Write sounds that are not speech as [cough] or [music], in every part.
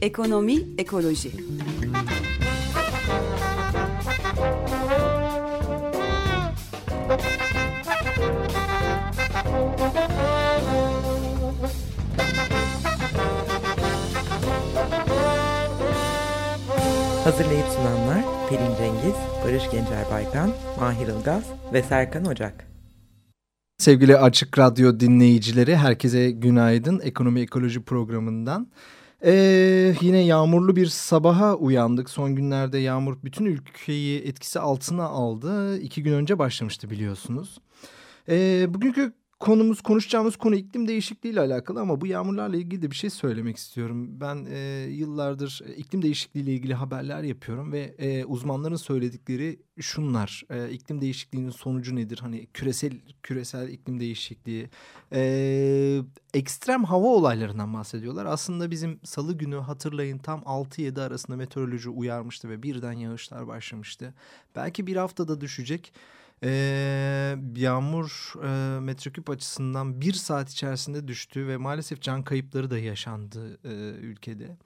Ekonomi, ekoloji. Hazırlayıp sunanlar Pelin Cengiz, Barış Gencer Baykan, Mahir Ilgaz ve Serkan Ocak. Sevgili Açık Radyo dinleyicileri herkese günaydın. Ekonomi Ekoloji programından. Ee, yine yağmurlu bir sabaha uyandık. Son günlerde yağmur bütün ülkeyi etkisi altına aldı. İki gün önce başlamıştı biliyorsunuz. Ee, bugünkü konumuz konuşacağımız konu iklim değişikliği ile alakalı ama bu yağmurlarla ilgili de bir şey söylemek istiyorum. Ben e, yıllardır iklim değişikliği ile ilgili haberler yapıyorum ve e, uzmanların söyledikleri şunlar. E, iklim değişikliğinin sonucu nedir? Hani küresel küresel iklim değişikliği, e, ekstrem hava olaylarından bahsediyorlar. Aslında bizim salı günü hatırlayın tam 6-7 arasında meteoroloji uyarmıştı ve birden yağışlar başlamıştı. Belki bir haftada düşecek. Ee, yağmur e, metreküp açısından bir saat içerisinde düştü ve maalesef can kayıpları da yaşandı e, ülkede.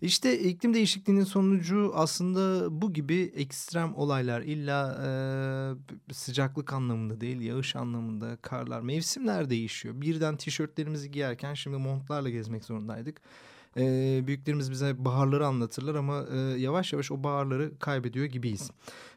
İşte iklim değişikliğinin sonucu aslında bu gibi ekstrem olaylar illa e, sıcaklık anlamında değil yağış anlamında karlar mevsimler değişiyor. Birden tişörtlerimizi giyerken şimdi montlarla gezmek zorundaydık. E, büyüklerimiz bize baharları anlatırlar ama e, yavaş yavaş o baharları kaybediyor gibiyiz.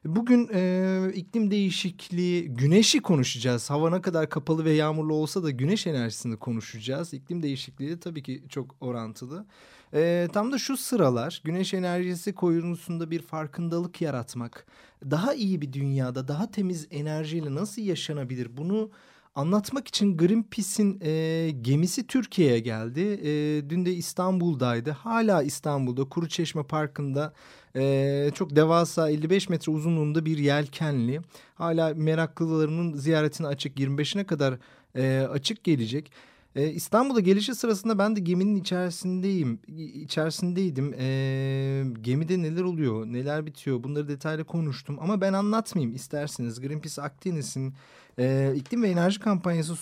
Bugün e, iklim değişikliği, güneşi konuşacağız. Hava ne kadar kapalı ve yağmurlu olsa da güneş enerjisini konuşacağız. İklim değişikliği de tabii ki çok orantılı. E, tam da şu sıralar güneş enerjisi konusunda bir farkındalık yaratmak, daha iyi bir dünyada, daha temiz enerjiyle nasıl yaşanabilir bunu anlatmak için Greenpeace'in e, gemisi Türkiye'ye geldi. E, dün de İstanbul'daydı. Hala İstanbul'da Kuruçeşme Parkı'nda e, çok devasa 55 metre uzunluğunda bir yelkenli. Hala meraklılarının ziyaretine açık 25'ine kadar e, açık gelecek. Ee, İstanbul'a gelişi sırasında ben de geminin içerisindeyim, içerisindeydim. Ee, gemide neler oluyor, neler bitiyor bunları detaylı konuştum. Ama ben anlatmayayım isterseniz. Greenpeace Akdeniz'in e, iklim ve enerji kampanyası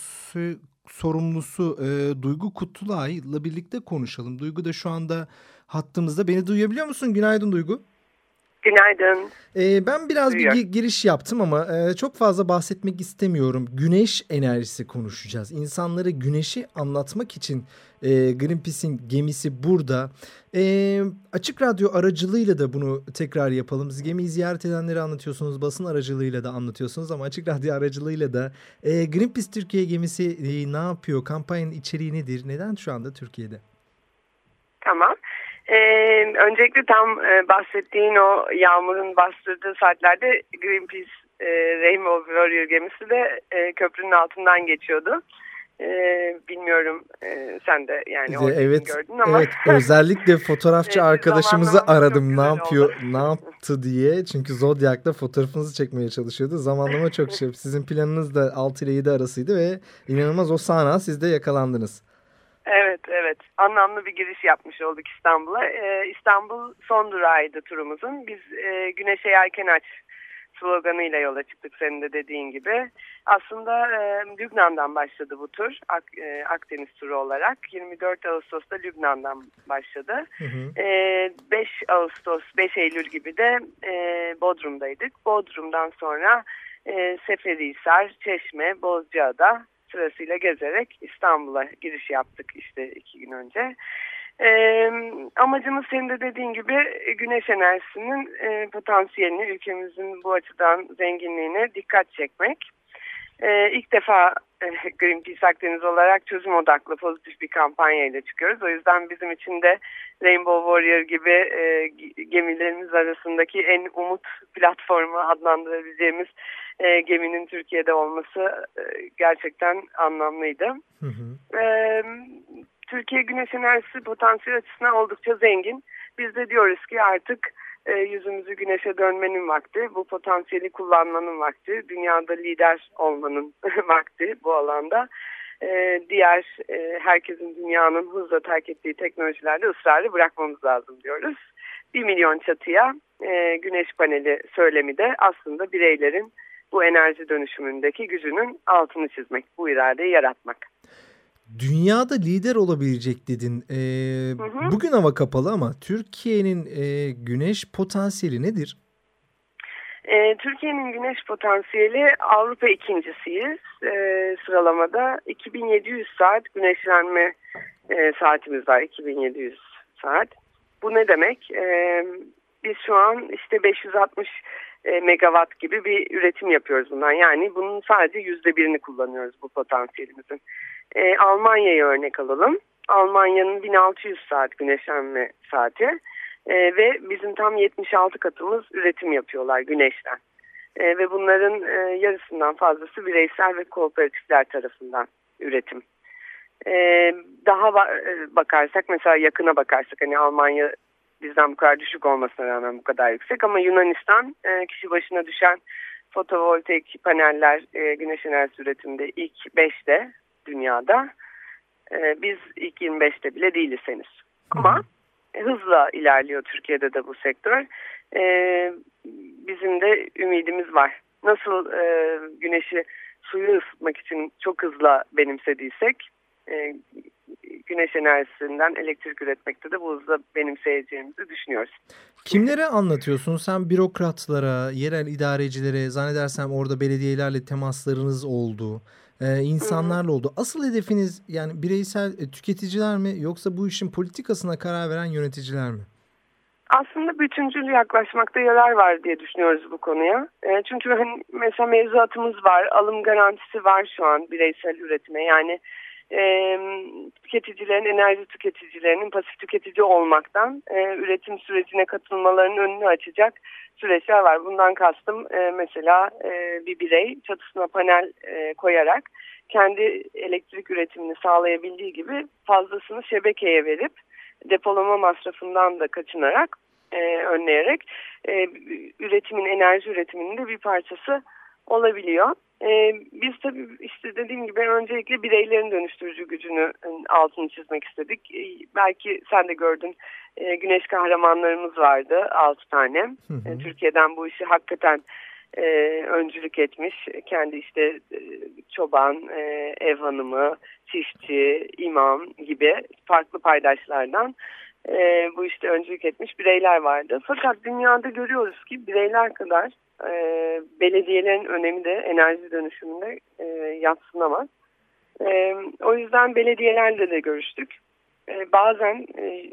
sorumlusu e, Duygu Kutulay'la birlikte konuşalım. Duygu da şu anda hattımızda. Beni duyabiliyor musun? Günaydın Duygu. Günaydın. Ee, ben biraz Duyuyor. bir giriş yaptım ama e, çok fazla bahsetmek istemiyorum. Güneş enerjisi konuşacağız. İnsanlara güneşi anlatmak için e, Greenpeace'in gemisi burada. E, açık radyo aracılığıyla da bunu tekrar yapalım. Siz gemiyi ziyaret edenleri anlatıyorsunuz. Basın aracılığıyla da anlatıyorsunuz ama açık radyo aracılığıyla da. E, Greenpeace Türkiye gemisi e, ne yapıyor? Kampanyanın içeriği nedir? Neden şu anda Türkiye'de? Tamam. Ee, öncelikle tam e, bahsettiğin o yağmurun bastırdığı saatlerde Greenpeace e, Rainbow Warrior gemisi de e, köprünün altından geçiyordu. Ee, bilmiyorum e, sen de yani o evet, gördün ama evet özellikle [laughs] fotoğrafçı arkadaşımızı aradım ne yapıyor oldu. ne yaptı diye çünkü Zodiac'ta fotoğrafınızı çekmeye çalışıyordu zamanlama çok şey sizin planınız da 6 ile 7 arasıydı ve inanılmaz o sahne siz de yakalandınız. Evet, evet. Anlamlı bir giriş yapmış olduk İstanbul'a. Ee, İstanbul son durağıydı turumuzun. Biz e, Güneşe Yelken Aç sloganıyla yola çıktık senin de dediğin gibi. Aslında e, Lübnan'dan başladı bu tur. Ak, e, Akdeniz turu olarak. 24 Ağustos'ta Lübnan'dan başladı. Hı hı. E, 5 Ağustos, 5 Eylül gibi de e, Bodrum'daydık. Bodrum'dan sonra e, Seferihisar, Çeşme, Bozcaada sırasıyla gezerek İstanbul'a giriş yaptık işte iki gün önce. E, amacımız senin de dediğin gibi güneş enerjisinin e, potansiyelini ülkemizin bu açıdan zenginliğine dikkat çekmek. E, ilk defa e, Greenpeace Akdeniz olarak çözüm odaklı pozitif bir kampanya ile çıkıyoruz. O yüzden bizim için de Rainbow Warrior gibi e, gemilerimiz arasındaki en umut platformu adlandırabileceğimiz e, geminin Türkiye'de olması e, gerçekten anlamlıydı. Hı hı. E, Türkiye güneş enerjisi potansiyel açısından oldukça zengin. Biz de diyoruz ki artık e, yüzümüzü güneşe dönmenin vakti, bu potansiyeli kullanmanın vakti, dünyada lider olmanın [laughs] vakti bu alanda. E, diğer e, herkesin dünyanın hızla terk ettiği teknolojilerde ısrarlı bırakmamız lazım diyoruz. Bir milyon çatıya e, güneş paneli söylemi de aslında bireylerin bu enerji dönüşümündeki gücünün altını çizmek, bu iradeyi yaratmak. Dünyada lider olabilecek dedin. Ee, hı hı. Bugün hava kapalı ama Türkiye'nin e, güneş potansiyeli nedir? E, Türkiye'nin güneş potansiyeli Avrupa ikincisiyiz. E, sıralamada 2700 saat güneşlenme e, saatimiz var. 2700 saat. Bu ne demek? E, biz şu an işte 560 e, megawatt gibi bir üretim yapıyoruz bundan. Yani bunun sadece yüzde birini kullanıyoruz bu potansiyelimizin. E, Almanya'yı örnek alalım. Almanya'nın 1600 saat güneşlenme saati e, ve bizim tam 76 katımız üretim yapıyorlar güneşten. E, ve bunların e, yarısından fazlası bireysel ve kooperatifler tarafından üretim. E, daha e, bakarsak mesela yakına bakarsak hani Almanya bizden bu kadar düşük olmasına rağmen bu kadar yüksek ama Yunanistan e, kişi başına düşen fotovoltaik paneller e, güneş enerjisi üretiminde ilk 5'te dünyada. E, biz ilk 25'te bile değiliz henüz. Ama hızla ilerliyor Türkiye'de de bu sektör. E, bizim de ümidimiz var. Nasıl e, güneşi suyu ısıtmak için çok hızla benimsediysek e, güneş enerjisinden elektrik üretmekte de bu hızla benimseyeceğimizi düşünüyoruz. Kimlere anlatıyorsun? Sen bürokratlara, yerel idarecilere, zannedersem orada belediyelerle temaslarınız oldu. Ee, insanlarla oldu. Asıl hedefiniz yani bireysel e, tüketiciler mi yoksa bu işin politikasına karar veren yöneticiler mi? Aslında bütüncül yaklaşmakta yarar var diye düşünüyoruz bu konuya. E, çünkü hani mesela mevzuatımız var, alım garantisi var şu an bireysel üretime. Yani e, tüketicilerin, enerji tüketicilerinin pasif tüketici olmaktan e, üretim sürecine katılmalarının önünü açacak süreçler var. Bundan kastım e, mesela e, bir birey çatısına panel e, koyarak kendi elektrik üretimini sağlayabildiği gibi fazlasını şebekeye verip depolama masrafından da kaçınarak e, önleyerek e, üretimin enerji üretiminin de bir parçası olabiliyor. Ee, biz tabii işte dediğim gibi öncelikle bireylerin dönüştürücü gücünü altını çizmek istedik. Ee, belki sen de gördün e, güneş kahramanlarımız vardı altı tane. Hı hı. E, Türkiye'den bu işi hakikaten e, öncülük etmiş. Kendi işte e, çoban, e, ev hanımı, çiftçi, imam gibi farklı paydaşlardan e, bu işte öncülük etmiş bireyler vardı. Fakat dünyada görüyoruz ki bireyler kadar e, belediyelerin önemi de enerji dönüşümünde e, yatsınamaz. E, o yüzden belediyelerle de görüştük. E, bazen e,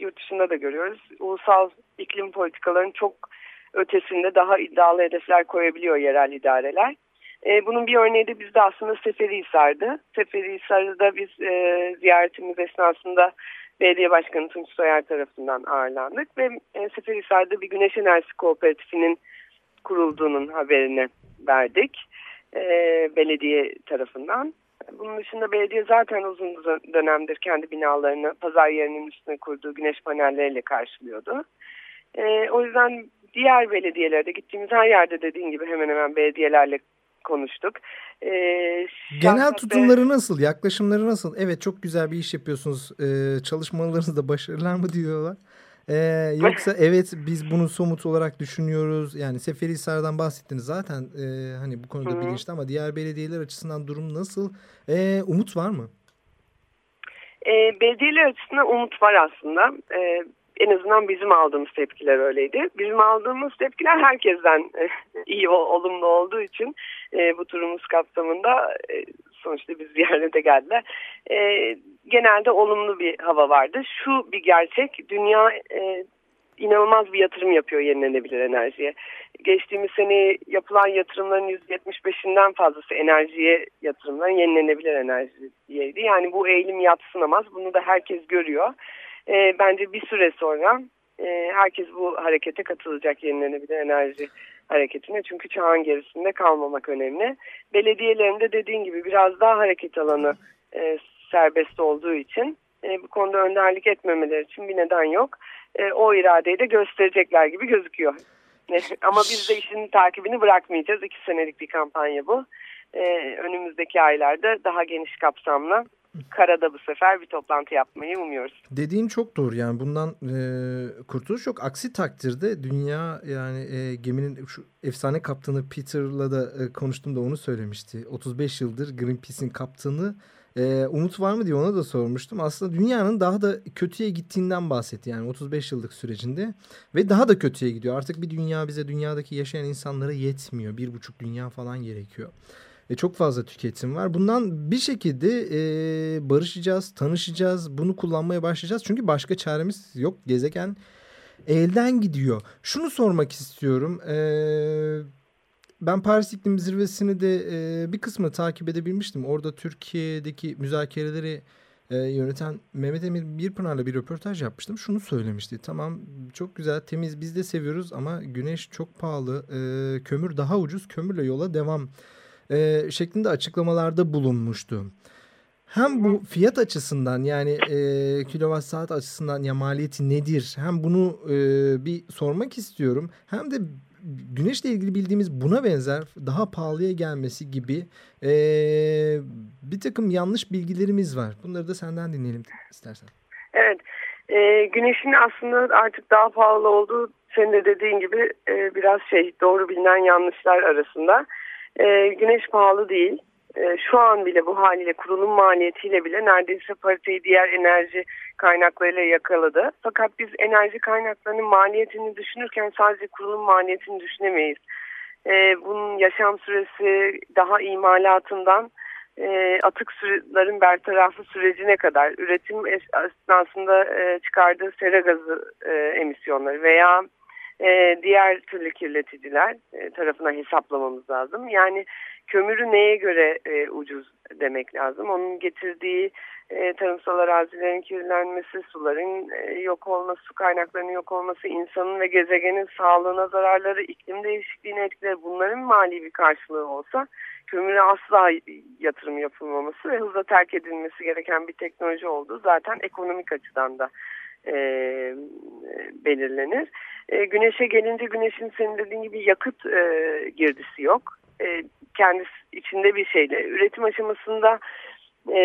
yurt dışında da görüyoruz. Ulusal iklim politikalarının çok ötesinde daha iddialı hedefler koyabiliyor yerel idareler. E, bunun bir örneği de bizde aslında Seferihisar'dı. Seferihisar'da biz e, ziyaretimiz esnasında belediye başkanı Tunç Soyer tarafından ağırlandık ve e, Seferihisar'da bir güneş enerjisi kooperatifinin kurulduğunun haberini verdik e, belediye tarafından. Bunun dışında belediye zaten uzun dönemdir kendi binalarını pazar yerinin üstüne kurduğu güneş panelleriyle karşılıyordu. E, o yüzden diğer belediyelerde gittiğimiz her yerde dediğin gibi hemen hemen belediyelerle konuştuk. E, Genel tutumları nasıl? Yaklaşımları nasıl? Evet çok güzel bir iş yapıyorsunuz. E, çalışmalarınızda başarılar mı diyorlar? Ee, yoksa [laughs] evet biz bunu somut olarak düşünüyoruz. Yani Seferihisar'dan bahsettiniz zaten e, hani bu konuda bilinçli ama diğer belediyeler açısından durum nasıl? E, umut var mı? E, belediyeler açısından umut var aslında. E, en azından bizim aldığımız tepkiler öyleydi. Bizim aldığımız tepkiler herkesten e, [laughs] iyi olumlu olduğu için e, bu turumuz kapsamında e, sonuçta biz ziyarete geldiler. E, genelde olumlu bir hava vardı. Şu bir gerçek, dünya inanılmaz bir yatırım yapıyor yenilenebilir enerjiye. Geçtiğimiz sene yapılan yatırımların %75'inden fazlası enerjiye yatırımların yenilenebilir enerjiyeydi. Yani bu eğilim yatsınamaz. Bunu da herkes görüyor. E, bence bir süre sonra e, herkes bu harekete katılacak yenilenebilir enerji hareketine. Çünkü çağın gerisinde kalmamak önemli. Belediyelerinde dediğin gibi biraz daha hareket alanı e, serbest olduğu için e, bu konuda önderlik etmemeleri için bir neden yok. E, o iradeyi de gösterecekler gibi gözüküyor. Ama biz de işin takibini bırakmayacağız. İki senelik bir kampanya bu. E, önümüzdeki aylarda daha geniş kapsamlı karada bu sefer bir toplantı yapmayı umuyoruz. Dediğin çok doğru yani bundan e, kurtuluş yok. Aksi takdirde dünya yani e, geminin şu efsane kaptanı Peter'la da e, konuştum da onu söylemişti. 35 yıldır Greenpeace'in kaptanı e, umut var mı diye ona da sormuştum. Aslında dünyanın daha da kötüye gittiğinden bahsetti yani 35 yıllık sürecinde ve daha da kötüye gidiyor. Artık bir dünya bize dünyadaki yaşayan insanlara yetmiyor. Bir buçuk dünya falan gerekiyor. E, çok fazla tüketim var. Bundan bir şekilde e, barışacağız, tanışacağız, bunu kullanmaya başlayacağız. Çünkü başka çaremiz yok. Gezegen elden gidiyor. Şunu sormak istiyorum. E, ben Paris İklim Zirvesi'ni de e, bir kısmını takip edebilmiştim. Orada Türkiye'deki müzakereleri e, yöneten Mehmet Emir Birpınar'la bir röportaj yapmıştım. Şunu söylemişti. Tamam çok güzel temiz biz de seviyoruz ama güneş çok pahalı. E, kömür daha ucuz. Kömürle yola devam e, şeklinde açıklamalarda bulunmuştu. Hem bu fiyat açısından yani e, kilowatt saat açısından ya maliyeti nedir? Hem bunu e, bir sormak istiyorum. Hem de güneşle ilgili bildiğimiz buna benzer daha pahalıya gelmesi gibi e, bir takım yanlış bilgilerimiz var. Bunları da senden dinleyelim istersen. Evet. E, güneşin aslında artık daha pahalı olduğu senin de dediğin gibi e, biraz şey doğru bilinen yanlışlar arasında. E, güneş pahalı değil. E, şu an bile bu haliyle kurulum maliyetiyle bile neredeyse pariteyi diğer enerji kaynaklarıyla yakaladı. Fakat biz enerji kaynaklarının maliyetini düşünürken sadece kurulum maliyetini düşünemeyiz. E, bunun yaşam süresi daha imalatından e, atık suların bertarafı sürecine kadar üretim esnasında e, çıkardığı sera gazı e, emisyonları veya e, diğer türlü kirleticiler e, tarafından hesaplamamız lazım. Yani kömürü neye göre e, ucuz demek lazım. Onun getirdiği e, tarımsal arazilerin kirlenmesi, suların e, yok olması, su kaynaklarının yok olması, insanın ve gezegenin sağlığına zararları, iklim değişikliğine etkileri bunların mali bir karşılığı olsa kömüre asla yatırım yapılmaması ve hızla terk edilmesi gereken bir teknoloji olduğu zaten ekonomik açıdan da e, belirlenir. E, güneşe gelince güneşin senin dediğin gibi yakıt e, girdisi yok. E, kendisi içinde bir şeyle. Üretim aşamasında e,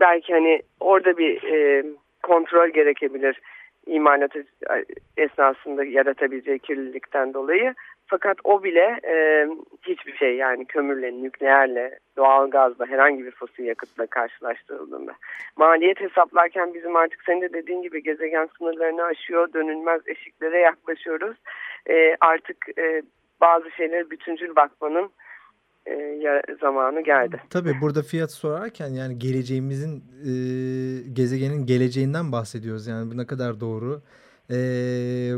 belki hani orada bir e, kontrol gerekebilir imalat esnasında yaratabileceği kirlilikten dolayı. Fakat o bile e, hiçbir şey yani kömürle, nükleerle, doğal gazla herhangi bir fosil yakıtla karşılaştırıldığında. Maliyet hesaplarken bizim artık senin de dediğin gibi gezegen sınırlarını aşıyor, dönülmez eşiklere yaklaşıyoruz. E, artık e, bazı şeylere bütüncül bakmanın e, zamanı geldi. Tabii burada fiyat sorarken yani geleceğimizin e, gezegenin geleceğinden bahsediyoruz. Yani bu ne kadar doğru. E,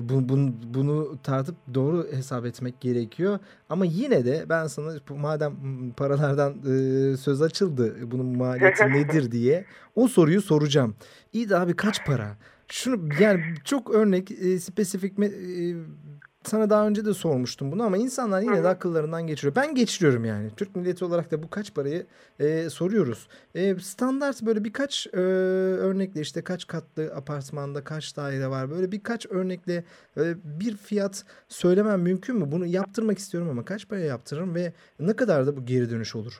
bu, bu, bunu tartıp doğru hesap etmek gerekiyor. Ama yine de ben sana madem paralardan e, söz açıldı bunun maliyeti [laughs] nedir diye o soruyu soracağım. İyi de abi kaç para? Şunu yani çok örnek e, spesifik e, sana daha önce de sormuştum bunu ama insanlar yine de akıllarından geçiriyor. Ben geçiriyorum yani. Türk milleti olarak da bu kaç parayı e, soruyoruz. E, standart böyle birkaç e, örnekle işte kaç katlı apartmanda kaç daire var böyle birkaç örnekle e, bir fiyat söylemem mümkün mü? Bunu yaptırmak istiyorum ama kaç paraya yaptırırım ve ne kadar da bu geri dönüş olur?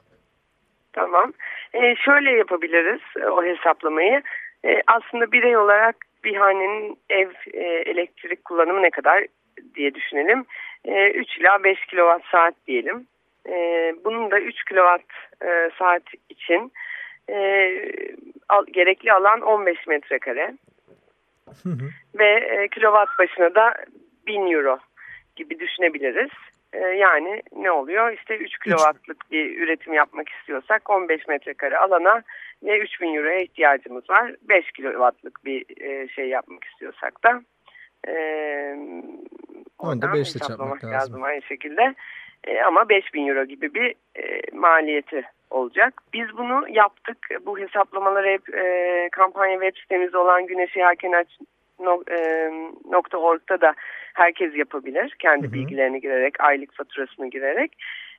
Tamam. E, şöyle yapabiliriz e, o hesaplamayı. E, aslında birey olarak bir hanenin ev e, elektrik kullanımı ne kadar diye düşünelim. E, 3 ila 5 kilowatt saat diyelim. E, bunun da 3 kilowatt e, saat için e, al, gerekli alan 15 metrekare. Ve e, kilowatt başına da 1000 euro gibi düşünebiliriz. E, yani ne oluyor? İşte 3 kilowattlık bir üretim yapmak istiyorsak 15 metrekare alana ve 3000 euroya ihtiyacımız var. 5 kilowattlık bir e, şey yapmak istiyorsak da e, Onda beşle çarpmak lazım. lazım aynı şekilde. E, ama 5000 euro gibi bir e, maliyeti olacak. Biz bunu yaptık. Bu hesaplamaları hep e, kampanya web sitemiz olan Güneş Yelken Aç .org'da da herkes yapabilir. Kendi hı hı. bilgilerini girerek, aylık faturasını girerek.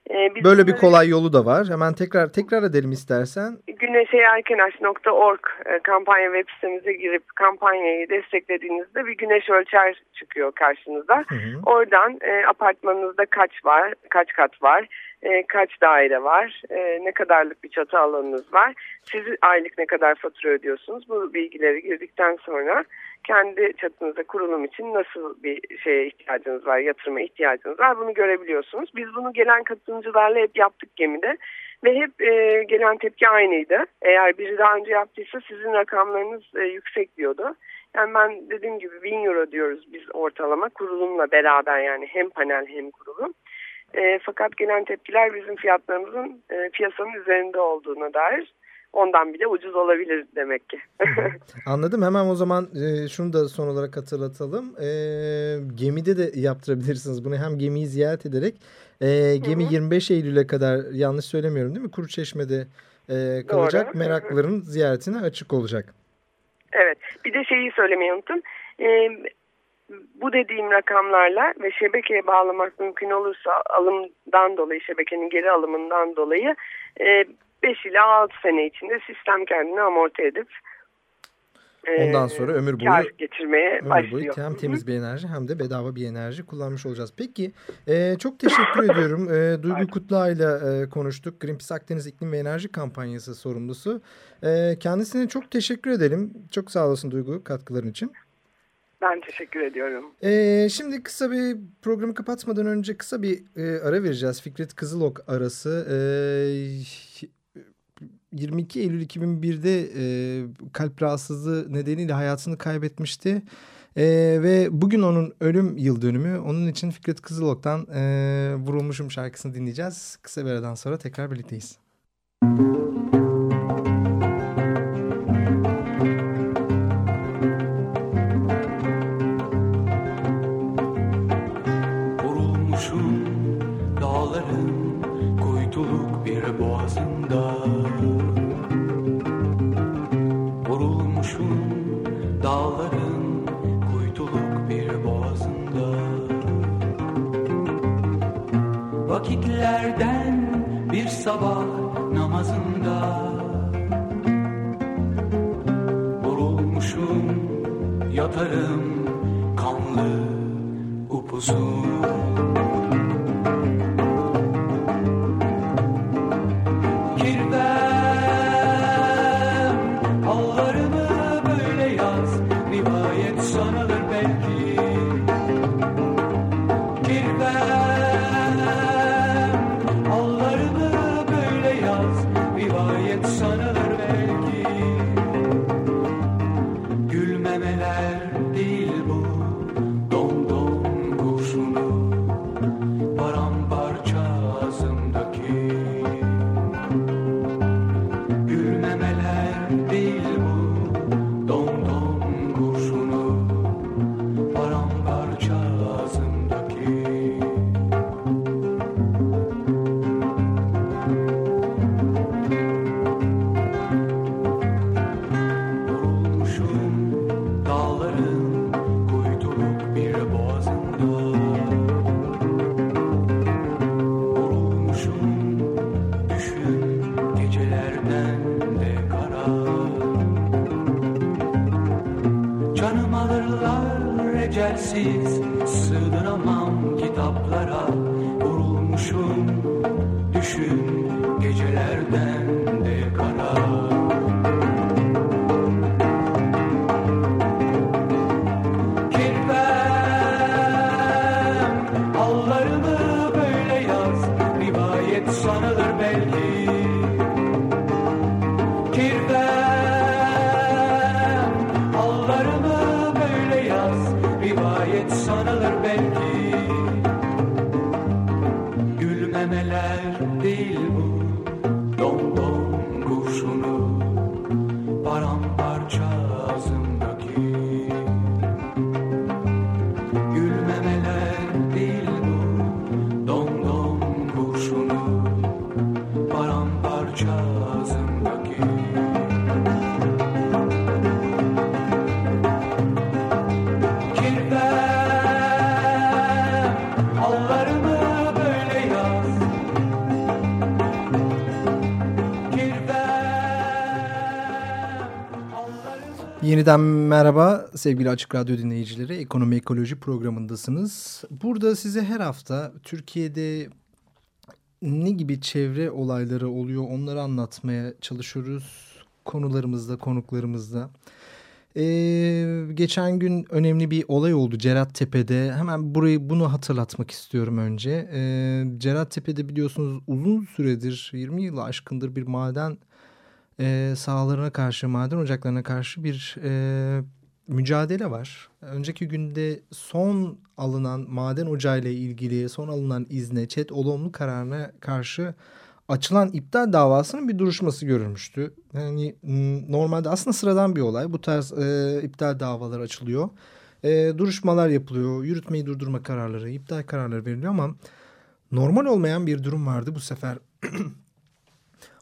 Ee, Böyle bir kolay yolu da var. Hemen tekrar tekrar edelim istersen. Güneşeyelkenaş.org e, kampanya web sitemize girip kampanyayı desteklediğinizde bir güneş ölçer çıkıyor karşınıza. Hı hı. Oradan e, apartmanınızda kaç var, kaç kat var, e, kaç daire var, e, ne kadarlık bir çatı alanınız var, siz aylık ne kadar fatura ödüyorsunuz bu bilgileri girdikten sonra kendi çatınızda kurulum için nasıl bir şeye ihtiyacınız var, yatırıma ihtiyacınız var bunu görebiliyorsunuz. Biz bunu gelen katılımcılarla hep yaptık gemide ve hep e, gelen tepki aynıydı. Eğer biri daha önce yaptıysa sizin rakamlarınız e, yüksek diyordu. Yani ben dediğim gibi 1000 euro diyoruz biz ortalama kurulumla beraber yani hem panel hem kurulum. E, fakat gelen tepkiler bizim fiyatlarımızın e, piyasanın üzerinde olduğuna dair ondan bile ucuz olabilir demek ki. [laughs] Anladım. Hemen o zaman e, şunu da son olarak hatırlatalım. E, gemide de yaptırabilirsiniz bunu. Hem gemiyi ziyaret ederek e, gemi hı hı. 25 Eylül'e kadar yanlış söylemiyorum değil mi? Kuruçeşme'de e, kalacak. Doğru. Meraklıların ziyaretine açık olacak. Evet. Bir de şeyi söylemeyi unuttum. E, bu dediğim rakamlarla ve şebekeye bağlamak mümkün olursa alımdan dolayı şebekenin geri alımından dolayı e, 5 ila 6 sene içinde sistem kendini amorti edip e, Ondan sonra ömür boyu getirmeye ömür başlıyor. Boyu hem temiz bir enerji hem de bedava bir enerji kullanmış olacağız. Peki e, çok teşekkür ediyorum. E, Duygu Kutluğa ile e, konuştuk. Greenpeace Akdeniz İklim ve Enerji Kampanyası sorumlusu. E, kendisine çok teşekkür edelim. Çok sağ olasın Duygu katkıların için. Ben teşekkür ediyorum. Ee, şimdi kısa bir programı kapatmadan önce kısa bir e, ara vereceğiz. Fikret Kızılok arası. Ee, 22 Eylül 2001'de e, kalp rahatsızlığı nedeniyle hayatını kaybetmişti. E, ve bugün onun ölüm yıl dönümü. Onun için Fikret Kızılok'tan e, Vurulmuşum şarkısını dinleyeceğiz. Kısa bir aradan sonra tekrar birlikteyiz. Sabah namazında Vurulmuşum yatarım kanlı upuzun أمل أشد البوس Yeniden merhaba sevgili Açık Radyo dinleyicileri. Ekonomi Ekoloji programındasınız. Burada size her hafta Türkiye'de ne gibi çevre olayları oluyor onları anlatmaya çalışıyoruz konularımızda, konuklarımızda. Ee, geçen gün önemli bir olay oldu Cerat Tepe'de. Hemen burayı bunu hatırlatmak istiyorum önce. Ee, Cerat Tepe'de biliyorsunuz uzun süredir 20 yılı aşkındır bir maden e, sahalarına karşı, maden ocaklarına karşı bir e, mücadele var. Önceki günde son alınan maden ocağıyla ilgili son alınan izne, çet olumlu kararına karşı açılan iptal davasının bir duruşması görülmüştü. Yani normalde aslında sıradan bir olay. Bu tarz e, iptal davalar açılıyor. E, duruşmalar yapılıyor. Yürütmeyi durdurma kararları, iptal kararları veriliyor ama normal olmayan bir durum vardı bu sefer. [clears throat]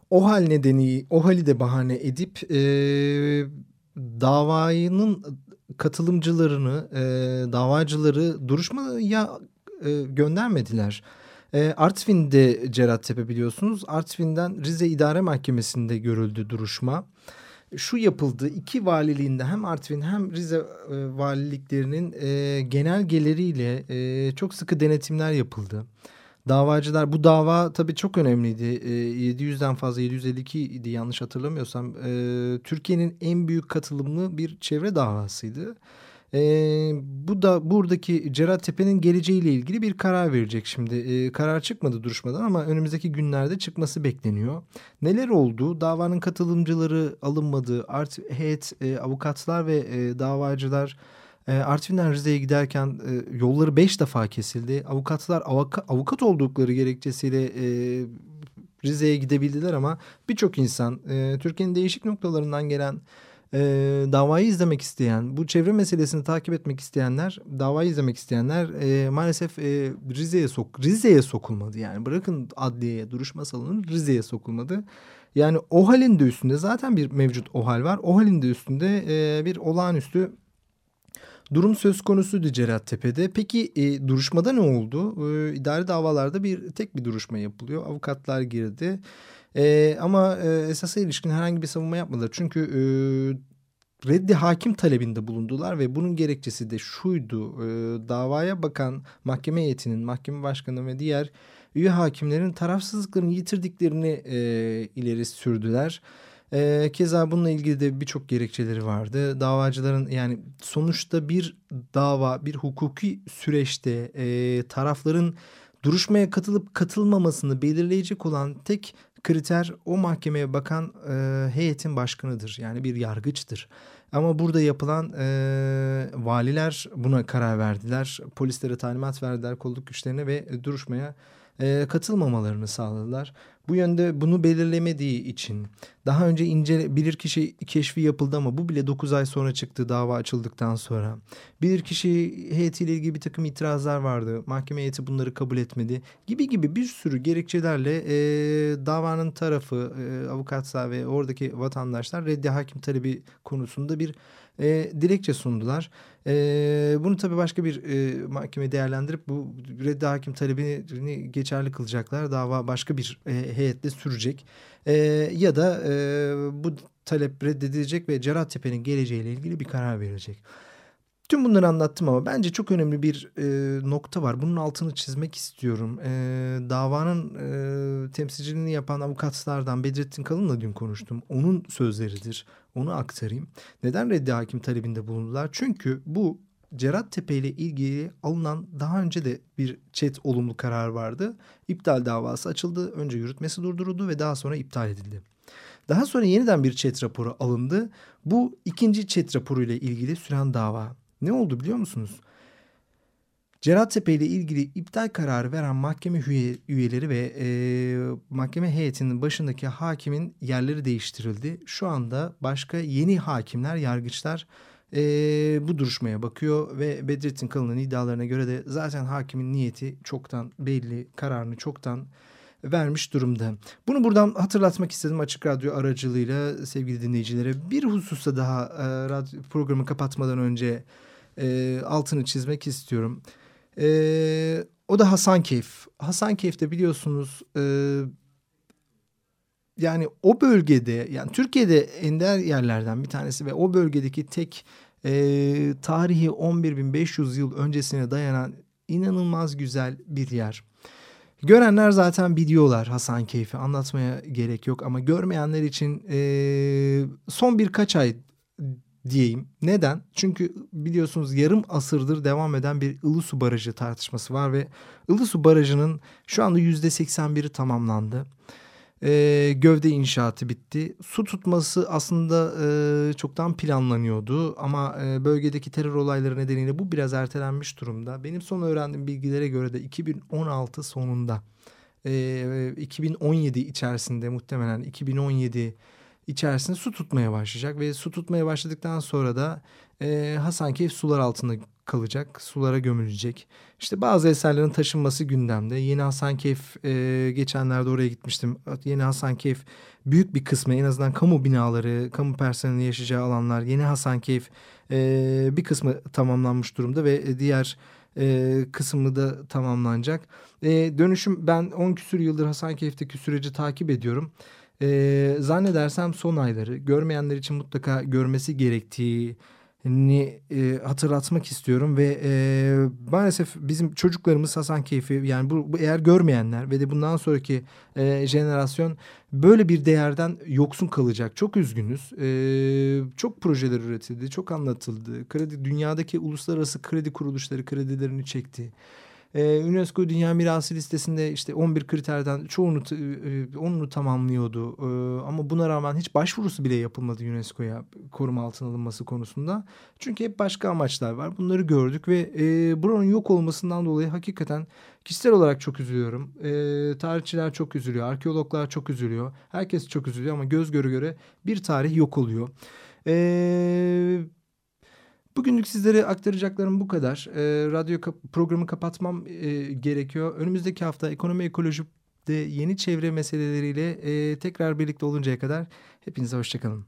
o hal nedeni, o hali de bahane edip e, davanın katılımcılarını, e, davacıları duruşmaya e, göndermediler. E, Artvin'de Cerattepe biliyorsunuz. Artvin'den Rize İdare Mahkemesi'nde görüldü duruşma. Şu yapıldı iki valiliğinde hem Artvin hem Rize e, valiliklerinin e, genelgeleriyle e, çok sıkı denetimler yapıldı. Davacılar bu dava tabii çok önemliydi. E, 700'den fazla 752 idi yanlış hatırlamıyorsam. E, Türkiye'nin en büyük katılımlı bir çevre davasıydı. E, bu da buradaki Tepe'nin geleceğiyle ilgili bir karar verecek şimdi. E, karar çıkmadı duruşmadan ama önümüzdeki günlerde çıkması bekleniyor. Neler oldu? Davanın katılımcıları alınmadı. Art heyet, e, avukatlar ve e, davacılar e, Artvin'den Rize'ye giderken e, yolları beş defa kesildi. Avukatlar avuka, avukat oldukları gerekçesiyle e, Rize'ye gidebildiler ama birçok insan e, Türkiye'nin değişik noktalarından gelen davayı izlemek isteyen, bu çevre meselesini takip etmek isteyenler, davayı izlemek isteyenler maalesef Rize'ye sok Rize'ye sokulmadı. Yani bırakın adliyeye, duruşma salonu Rize'ye sokulmadı. Yani o halin de üstünde zaten bir mevcut o hal var. O halin de üstünde e, bir olağanüstü durum söz konusuydu Cerattepe'de. Peki e, duruşmada ne oldu? E, idari davalarda bir tek bir duruşma yapılıyor. Avukatlar girdi. E, ama e, esasa ilişkin herhangi bir savunma yapmadılar. Çünkü e, reddi hakim talebinde bulundular ve bunun gerekçesi de şuydu. E, davaya bakan mahkeme heyetinin, mahkeme başkanı ve diğer üye hakimlerin tarafsızlıklarını yitirdiklerini e, ileri sürdüler. Keza bununla ilgili de birçok gerekçeleri vardı. Davacıların yani sonuçta bir dava, bir hukuki süreçte e, tarafların duruşmaya katılıp katılmamasını belirleyecek olan tek kriter o mahkemeye bakan e, heyetin başkanıdır. Yani bir yargıçtır. Ama burada yapılan e, valiler buna karar verdiler. Polislere talimat verdiler kolluk güçlerine ve duruşmaya e, katılmamalarını sağladılar. Bu yönde bunu belirlemediği için daha önce ince bilirkişi keşfi yapıldı ama bu bile 9 ay sonra çıktı dava açıldıktan sonra. Bilirkişi heyetiyle ilgili bir takım itirazlar vardı. Mahkeme heyeti bunları kabul etmedi gibi gibi bir sürü gerekçelerle e, davanın tarafı e, avukatlar ve oradaki vatandaşlar reddi hakim talebi konusunda bir e, dilekçe sundular. E, bunu tabii başka bir e, mahkeme değerlendirip bu reddi hakim talebini geçerli kılacaklar. Dava başka bir e, heyetle sürecek. E, ya da e, bu talep reddedilecek ve Cerattepe'nin geleceğiyle ilgili bir karar verilecek. Tüm bunları anlattım ama bence çok önemli bir e, nokta var. Bunun altını çizmek istiyorum. E, davanın e, temsilciliğini yapan avukatlardan Bedrettin Kalın'la dün konuştum. Onun sözleridir. Onu aktarayım. Neden reddi hakim talebinde bulundular? Çünkü bu Cerat Tepe ile ilgili alınan daha önce de bir çet olumlu karar vardı. İptal davası açıldı. Önce yürütmesi durduruldu ve daha sonra iptal edildi. Daha sonra yeniden bir çet raporu alındı. Bu ikinci çet raporu ile ilgili süren dava. Ne oldu biliyor musunuz? Cerattepe ile ilgili iptal kararı veren mahkeme üye, üyeleri ve e, mahkeme heyetinin başındaki hakimin yerleri değiştirildi. Şu anda başka yeni hakimler, yargıçlar e, bu duruşmaya bakıyor ve Bedrettin Kalın'ın iddialarına göre de zaten hakimin niyeti çoktan belli, kararını çoktan vermiş durumda. Bunu buradan hatırlatmak istedim açık radyo aracılığıyla sevgili dinleyicilere. Bir hususta daha e, programı kapatmadan önce e, altını çizmek istiyorum. E, o da Hasankeyf. Hasankeyf'te biliyorsunuz e, yani o bölgede yani Türkiye'de ender yerlerden bir tanesi ve o bölgedeki tek e, tarihi 11.500 yıl öncesine dayanan inanılmaz güzel bir yer. Görenler zaten biliyorlar Hasan Keyfi anlatmaya gerek yok ama görmeyenler için e, son birkaç ay diyeyim. Neden? Çünkü biliyorsunuz yarım asırdır devam eden bir Ilısu Barajı tartışması var ve Ilısu Barajı'nın şu anda yüzde 81'i tamamlandı. E, gövde inşaatı bitti. Su tutması aslında e, çoktan planlanıyordu ama e, bölgedeki terör olayları nedeniyle bu biraz ertelenmiş durumda. Benim son öğrendiğim bilgilere göre de 2016 sonunda e, 2017 içerisinde muhtemelen 2017 içerisinde su tutmaya başlayacak ve su tutmaya başladıktan sonra da e, Hasankeyf sular altında kalacak, sulara gömülecek. İşte bazı eserlerin taşınması gündemde. Yeni Hasankeyf e, geçenlerde oraya gitmiştim. Yeni Hasankeyf büyük bir kısmı en azından kamu binaları, kamu personeli yaşayacağı alanlar. Yeni Hasankeyf e, bir kısmı tamamlanmış durumda ve diğer e, kısmı da tamamlanacak. E, dönüşüm ben 10 küsür yıldır Hasankeyf'teki süreci takip ediyorum. E, zannedersem son ayları görmeyenler için mutlaka görmesi gerektiği e, hatırlatmak istiyorum ve e, maalesef bizim çocuklarımız Hasan Keyfi yani bu, bu eğer görmeyenler ve de bundan sonraki e, jenerasyon böyle bir değerden yoksun kalacak. Çok üzgünüz. E, çok projeler üretildi, çok anlatıldı. Kredi dünyadaki uluslararası kredi kuruluşları kredilerini çekti. Ee, UNESCO Dünya Mirası listesinde işte 11 kriterden çoğunu e, onunu tamamlıyordu. Ee, ama buna rağmen hiç başvurusu bile yapılmadı UNESCO'ya koruma altına alınması konusunda. Çünkü hep başka amaçlar var. Bunları gördük ve e, buranın yok olmasından dolayı hakikaten kişisel olarak çok üzülüyorum. E, tarihçiler çok üzülüyor, arkeologlar çok üzülüyor. Herkes çok üzülüyor ama göz göre göre bir tarih yok oluyor. Eee Bugünlük sizlere aktaracaklarım bu kadar. E, radyo kap programı kapatmam e, gerekiyor. Önümüzdeki hafta ekonomi ekoloji de yeni çevre meseleleriyle e, tekrar birlikte oluncaya kadar hepinize hoşçakalın.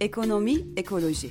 Ekonomi ekoloji.